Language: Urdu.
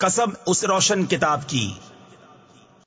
قسم اس روشن کتاب کی۔